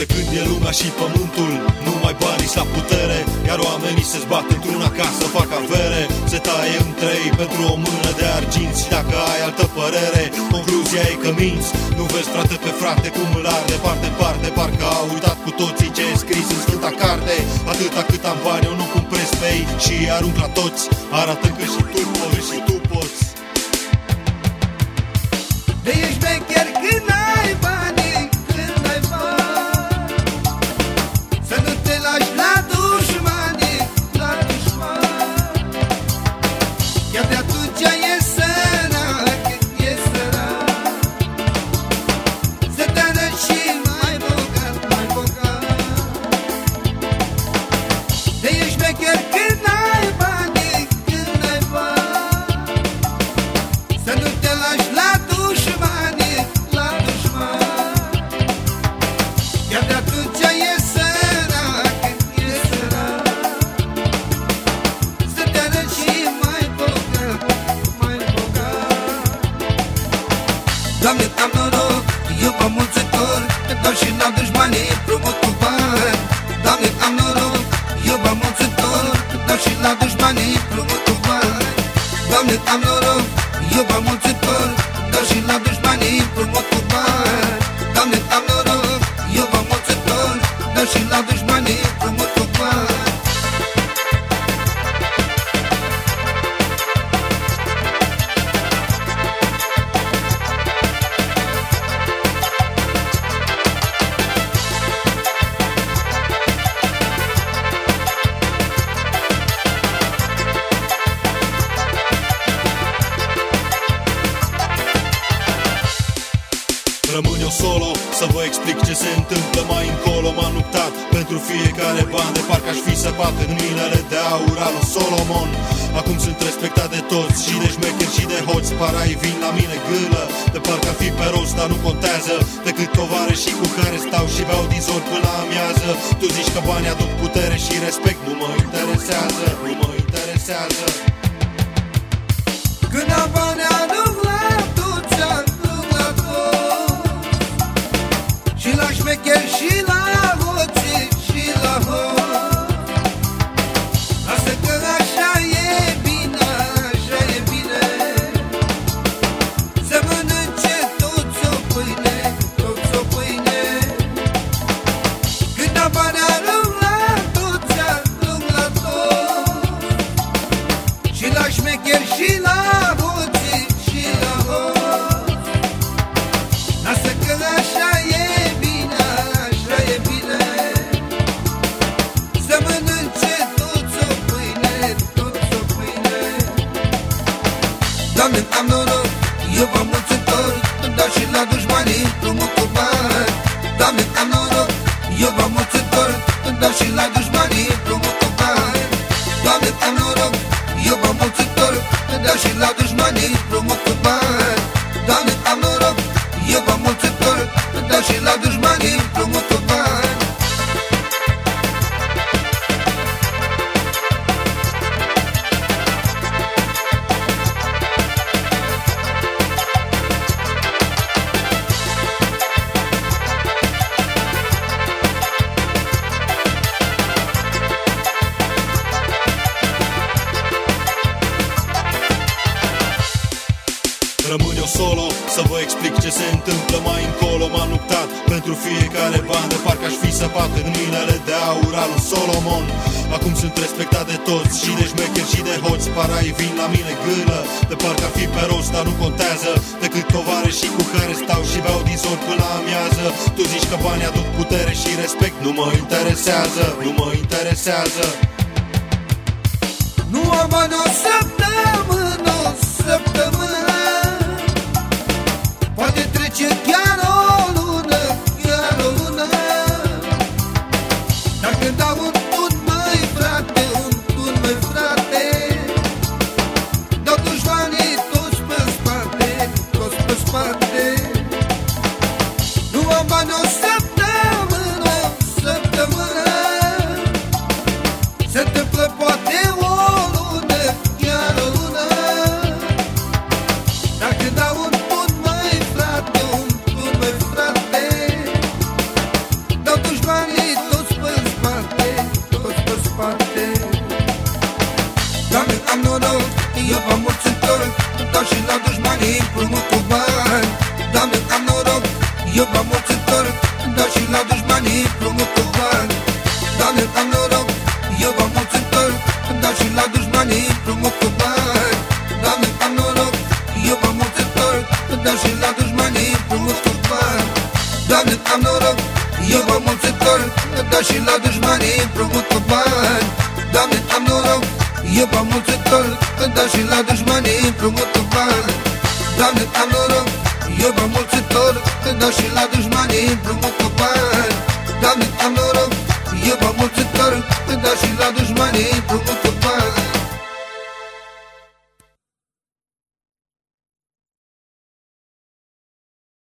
De când e lumea și pământul Numai banii la putere. Iar oamenii se zbat într-una ca să facă avere. Se taie între ei pentru o mână de arginți Și dacă ai altă părere. Concluzia e că minți Nu vezi frate pe frate cum îl arde. Parte parte parcă au uitat cu toții ce e scris în Sfânta Carte. Atâta cât am bani eu nu cumpresc pe ei Și arunc la toți. Arată că și tu poți și tu poți. De ești becher când la dușmanii frumos cu bani. Doamne, am noroc, eu vă mulțutor Te dau și la dușmanii frumos cu bani. Doamne, am noroc, eu vă mulțutor Dau și la dușmanii eu solo să vă explic ce se întâmplă mai încolo. M-am luptat pentru fiecare ban De parcă aș fi săpat în minele de aur al lui Solomon. Acum sunt respectat de toți Și de șmecheri și de hoți. Parai vin la mine gâlă De parcă ar fi pe rost, dar nu contează. Decât tovare și cu care stau și beau din zor până la amiază. Tu zici că banii aduc putere și respect Nu mă interesează, nu mă interesează Doamne, am noroc, eu vă mulțutor Îmi dau și la dușmanii drumul cu bani. Doamne, am noroc, eu vă mulțutor Îmi dau și la dușmanii drumul cu bani. Doamne, am noroc, eu vă mulțutor Îmi dau și la dușmanii drumul cu bani. Doamne, am Rămân eu solo să vă explic ce se întâmplă mai încolo. M-am luptat pentru fiecare ban De parcă aș fi săpat în minele de aur al lui Solomon. Acum sunt respectat de toți și de șmecheri și de hoți. Parai vin la mine gâlă De parcă ar fi pe rost, dar nu contează. Decât tovare și cu care stau și beau din zor până la amiază. Tu zici că banii aduc putere și respect Nu mă interesează, nu mă interesează. Nu am bani o săptămână, o săptămână you got? Eu v-am mulțumitor, dar și la dușmanii împrumut cu bani. Doamne, am noroc, eu v-am mulțumitor, dar și la dușmanii împrumut cu bani. Doamne, am noroc, eu v-am mulțumitor, dar și la dușmanii împrumut cu bani. Doamne, am noroc, eu v-am mulțumitor, dar și la dușmanii împrumut cu bani. Doamne, am noroc, eu v-am mulțumitor, dar și la dușmanii împrumut cu bani dau și la dușmanii împrumut cu bani Doamne, am noroc, eu mă mulțutor